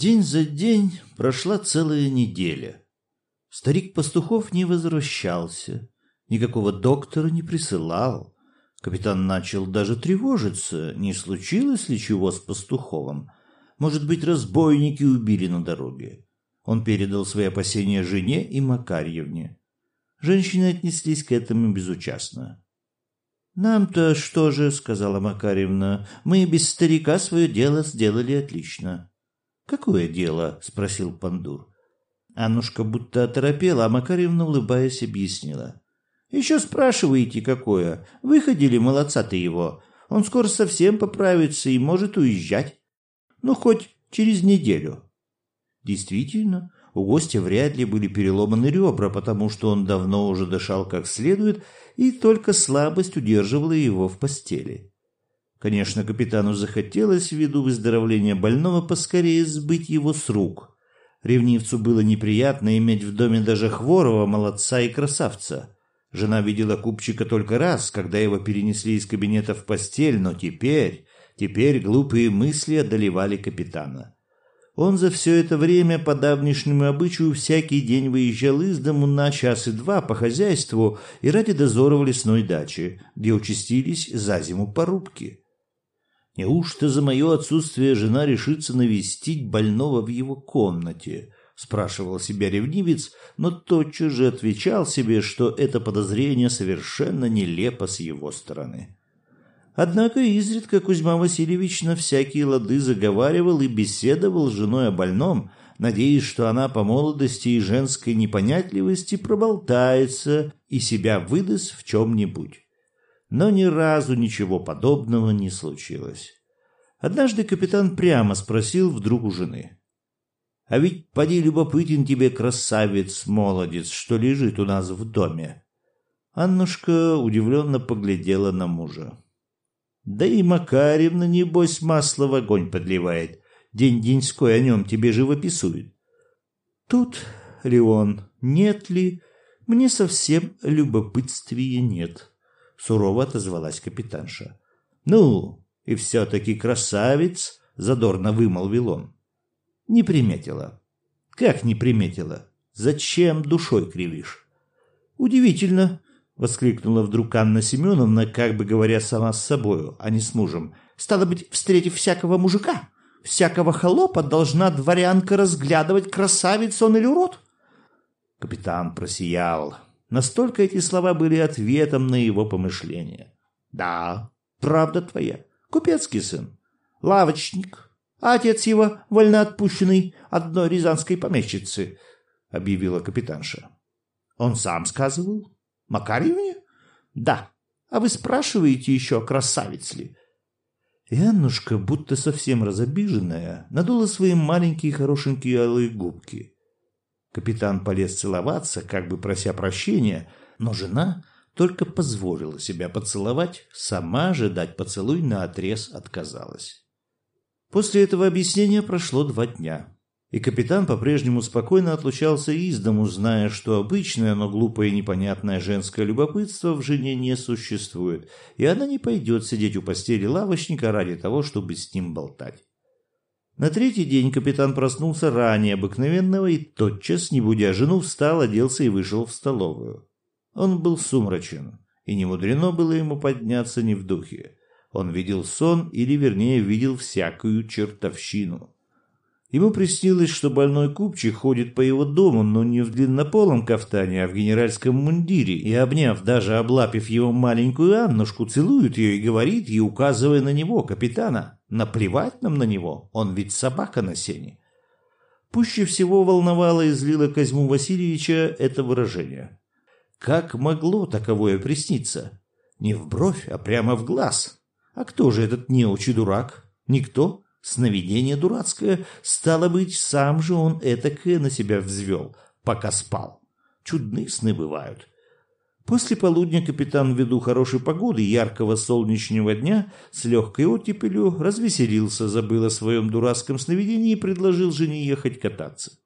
День за день прошла целая неделя. Старик Пастухов не возвращался, никакого доктора не присылал. Капитан начал даже тревожиться, не случилось ли чего с Пастуховым. Может быть, разбойники убили на дороге. Он передал свои опасения жене и Макарьевне. Женщины отнеслись к этому безучастно. «Нам-то что же?» — сказала Макарьевна. «Мы без старика свое дело сделали отлично». «Какое дело?» — спросил Пандур. Аннушка будто оторопела, а Макарьевна, улыбаясь, объяснила. «Еще спрашиваете, какое? Выходили молодца-то его. Он скоро совсем поправится и может уезжать. Ну, хоть через неделю». Действительно, у гостя вряд ли были переломаны ребра, потому что он давно уже дышал как следует, и только слабость удерживала его в постели. Конечно, капитану захотелось ввиду выздоровления больного поскорее сбыть его с рук. Ревнивцу было неприятно иметь в доме даже хворого молодца и красавца. Жена видела купчика только раз, когда его перенесли из кабинета в постель, но теперь, теперь глупые мысли одолевали капитана. Он за все это время по давнишнему обычаю всякий день выезжал из дому на час и два по хозяйству и ради дозора в лесной даче, где участились за зиму порубки. Неужто за мое отсутствие жена решится навестить больного в его комнате? спрашивал себя ревнивец, но тотчас же отвечал себе, что это подозрение совершенно нелепо с его стороны. Однако изредка Кузьма Васильевич на всякие лады заговаривал и беседовал с женой о больном, надеясь, что она по молодости и женской непонятливости проболтается и себя выдаст в чем-нибудь но ни разу ничего подобного не случилось. Однажды капитан прямо спросил вдруг у жены. «А ведь поди любопытен тебе красавец-молодец, что лежит у нас в доме». Аннушка удивленно поглядела на мужа. «Да и Макаревна, небось, масло в огонь подливает. День-деньской о нем тебе живописует». «Тут, Леон, нет ли? Мне совсем любопытствия нет» сурово отозвалась капитанша. Ну, и все-таки красавец, задорно вымолвил он. Не приметила. Как не приметила? Зачем душой кривишь? Удивительно, воскликнула вдруг Анна Семеновна, как бы говоря сама с собою, а не с мужем. Стало быть, встретив всякого мужика, всякого холопа, должна дворянка разглядывать, красавец он или урод? Капитан просиял. Настолько эти слова были ответом на его помышления. «Да, правда твоя. Купецкий сын. Лавочник. А отец его вольноотпущенный одной рязанской помещицы», — объявила капитанша. «Он сам сказывал? Макарьевне?» «Да. А вы спрашиваете еще, красавец ли?» И Аннушка, будто совсем разобиженная, надула свои маленькие хорошенькие алые губки. Капитан полез целоваться, как бы прося прощения, но жена только позволила себя поцеловать, сама же дать поцелуй на отрез отказалась. После этого объяснения прошло два дня, и капитан по-прежнему спокойно отлучался из дому, зная, что обычное, но глупое и непонятное женское любопытство в жене не существует, и она не пойдет сидеть у постели лавочника ради того, чтобы с ним болтать. На третий день капитан проснулся ранее обыкновенного и тотчас, не будя жену, встал, оделся и вышел в столовую. Он был сумрачен, и не мудрено было ему подняться не в духе. Он видел сон, или вернее видел всякую чертовщину. Ему приснилось, что больной купчик ходит по его дому, но не в длиннополом кафтане, а в генеральском мундире, и, обняв, даже облапив его маленькую Аннушку, целует ее и говорит, и указывая на него, капитана, наплевать нам на него, он ведь собака на сене. Пуще всего волновало и злило Козьму Васильевича это выражение. Как могло таковое присниться? Не в бровь, а прямо в глаз. А кто же этот неучий дурак? Никто? Сновидение дурацкое, стало быть, сам же он этакое на себя взвел, пока спал. Чудные сны бывают. После полудня капитан ввиду хорошей погоды яркого солнечного дня с легкой оттепелью развеселился, забыл о своем дурацком сновидении и предложил жене ехать кататься.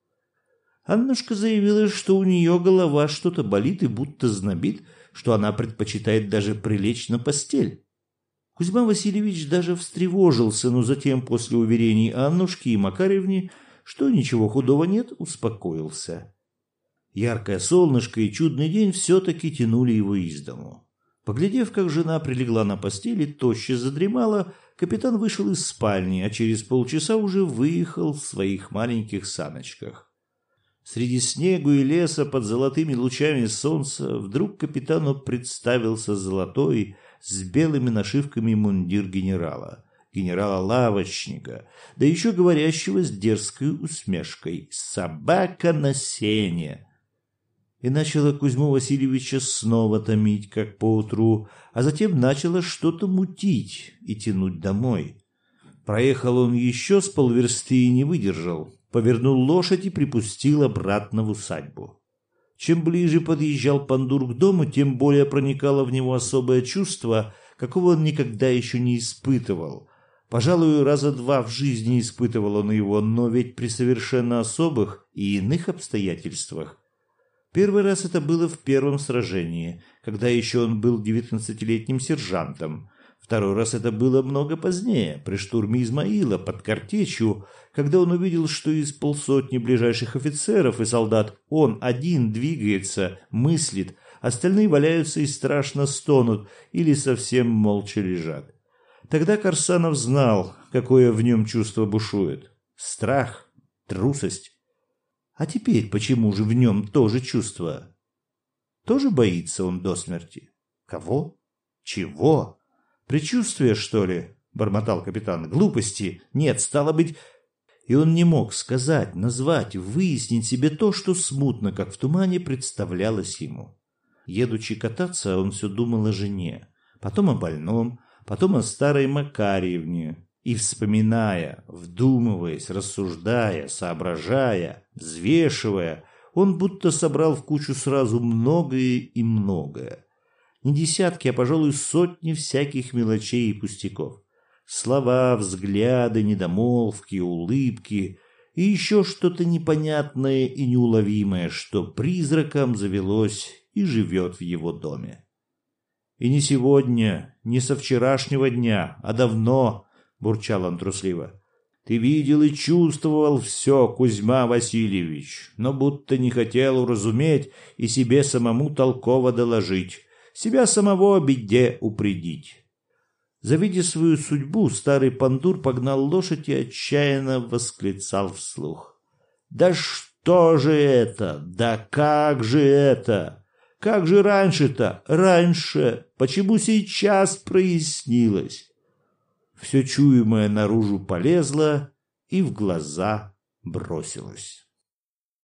Аннушка заявила, что у нее голова что-то болит и будто знобит, что она предпочитает даже прилечь на постель. Кузьма Васильевич даже встревожился, но затем, после уверений Аннушки и Макаревне, что ничего худого нет, успокоился. Яркое солнышко и чудный день все-таки тянули его из дому. Поглядев, как жена прилегла на постели, тоще задремала, капитан вышел из спальни, а через полчаса уже выехал в своих маленьких саночках. Среди снегу и леса под золотыми лучами солнца вдруг капитану представился золотой с белыми нашивками мундир генерала, генерала-лавочника, да еще говорящего с дерзкой усмешкой «Собака на сене!» и начало Кузьму Васильевича снова томить, как поутру, а затем начало что-то мутить и тянуть домой. Проехал он еще с полверсты и не выдержал, повернул лошадь и припустил обратно в усадьбу. Чем ближе подъезжал Пандур к дому, тем более проникало в него особое чувство, какого он никогда еще не испытывал. Пожалуй, раза два в жизни испытывал он его, но ведь при совершенно особых и иных обстоятельствах. Первый раз это было в первом сражении, когда еще он был девятнадцатилетним сержантом. Второй раз это было много позднее, при штурме Измаила под Картечью, когда он увидел, что из полсотни ближайших офицеров и солдат он один двигается, мыслит, остальные валяются и страшно стонут или совсем молча лежат. Тогда Корсанов знал, какое в нем чувство бушует. Страх, трусость, а теперь почему же в нем тоже чувство? Тоже боится он до смерти? Кого? Чего? Предчувствие, что ли? Бормотал капитан. Глупости. Нет, стало быть... И он не мог сказать, назвать, выяснить себе то, что смутно, как в тумане, представлялось ему. Едучи кататься, он все думал о жене, потом о больном, потом о старой Макарьевне, и вспоминая, вдумываясь, рассуждая, соображая, взвешивая, он будто собрал в кучу сразу многое и многое. Не десятки, а, пожалуй, сотни всяких мелочей и пустяков. Слова, взгляды, недомолвки, улыбки и еще что-то непонятное и неуловимое, что призраком завелось и живет в его доме. И не сегодня, не со вчерашнего дня, а давно, бурчал он трусливо. Ты видел и чувствовал все, Кузьма Васильевич, но будто не хотел уразуметь и себе самому толково доложить, себя самого о беде упредить. Завидя свою судьбу, старый пандур погнал лошадь и отчаянно восклицал вслух. «Да что же это? Да как же это? Как же раньше-то? Раньше? Почему сейчас прояснилось?» все чуемое наружу полезло и в глаза бросилось.